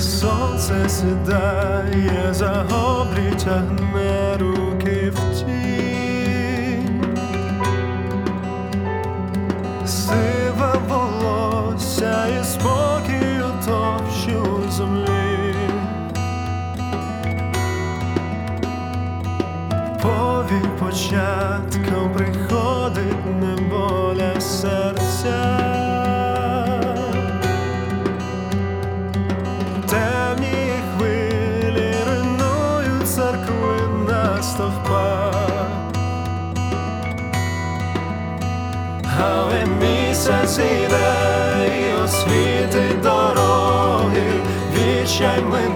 сонце сідає, за обрі тягне руки в тінь. Сиве волосся і спокій утопчу землі. Пові початком приходить неволя серця. зійде і освітить дороги, вічай ми.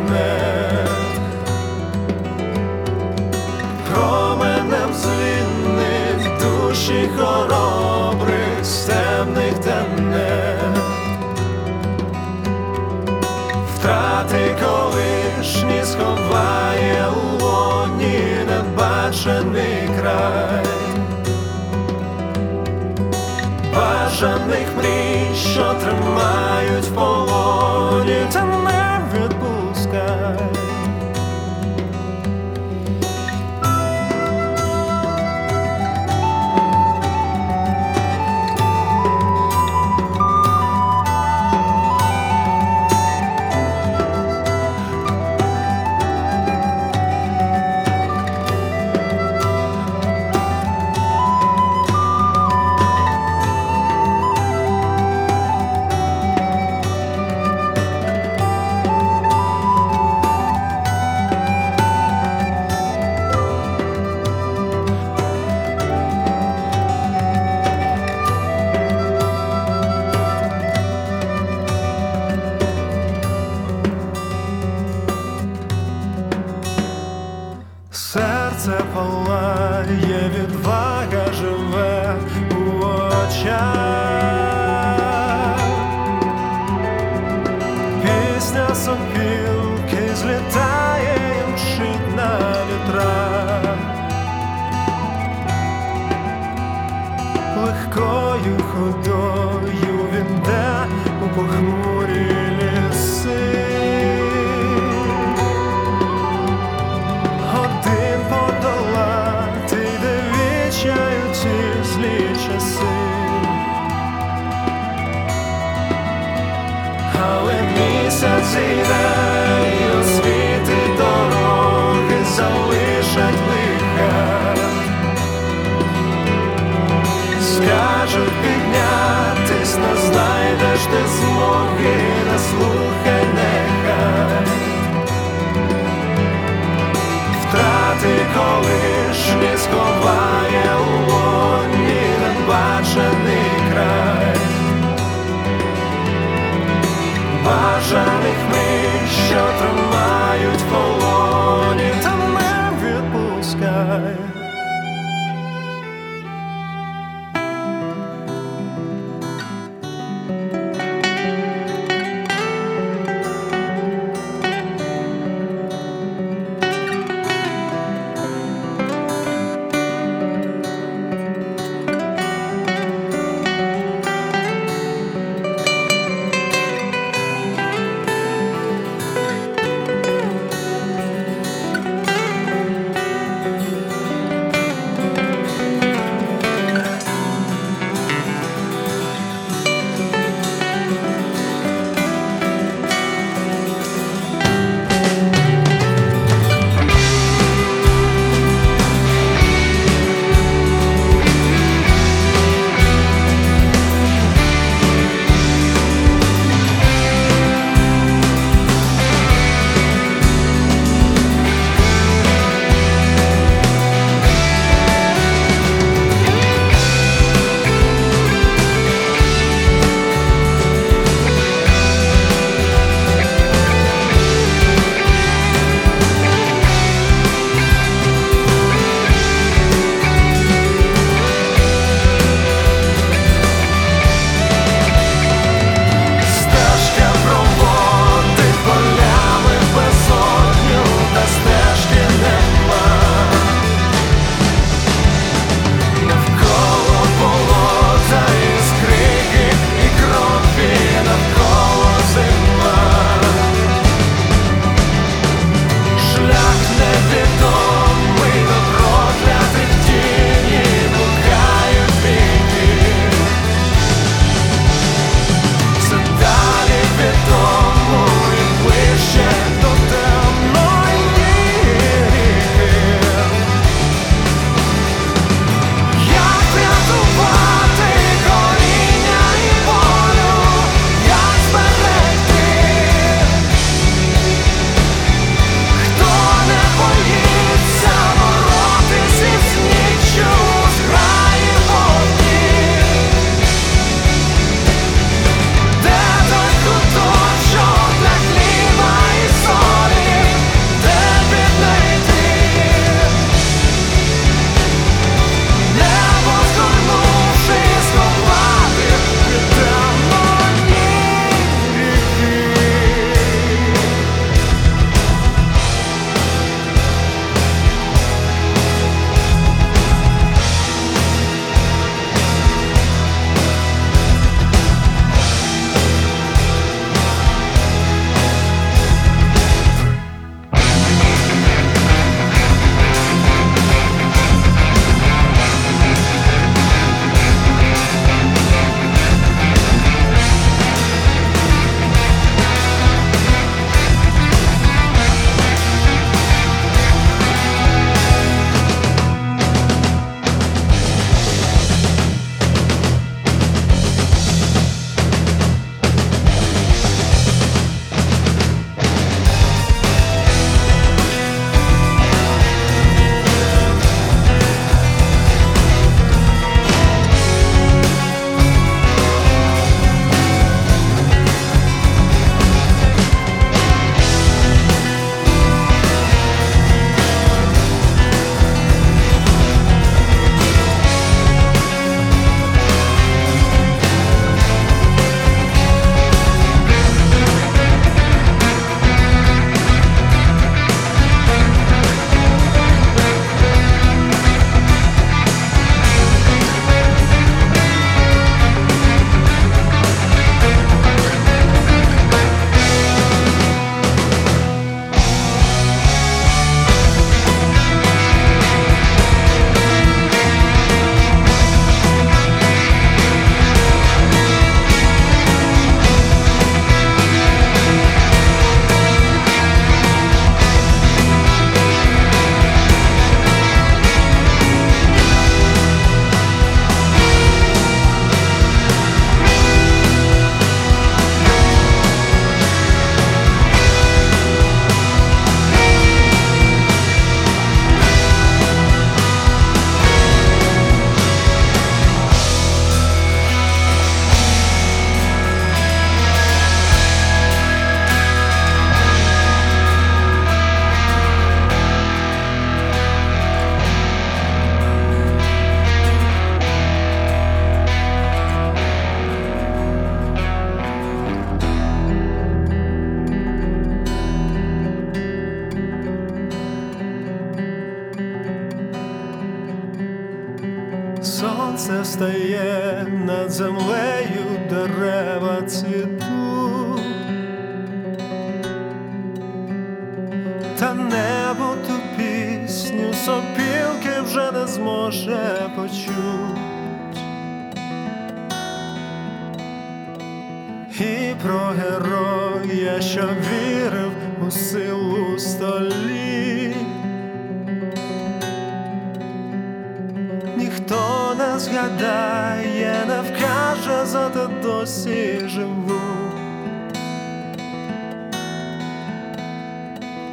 бажаних мрій, що тримають в полоні, та не відпускай. палає від вас. Встає над землею, дерева цвітуть, та небо ту пісню сопілки вже не зможе почуть. І про героя, що вірив у силу столі. Згадає, не вкаже, зате досі живу.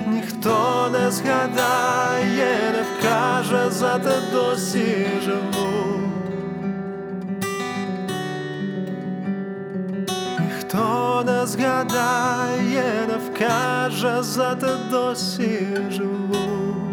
Ніхто не згадає, не вкаже, зате досі живу. Ніхто не згадає, не вкаже, зате досі живу.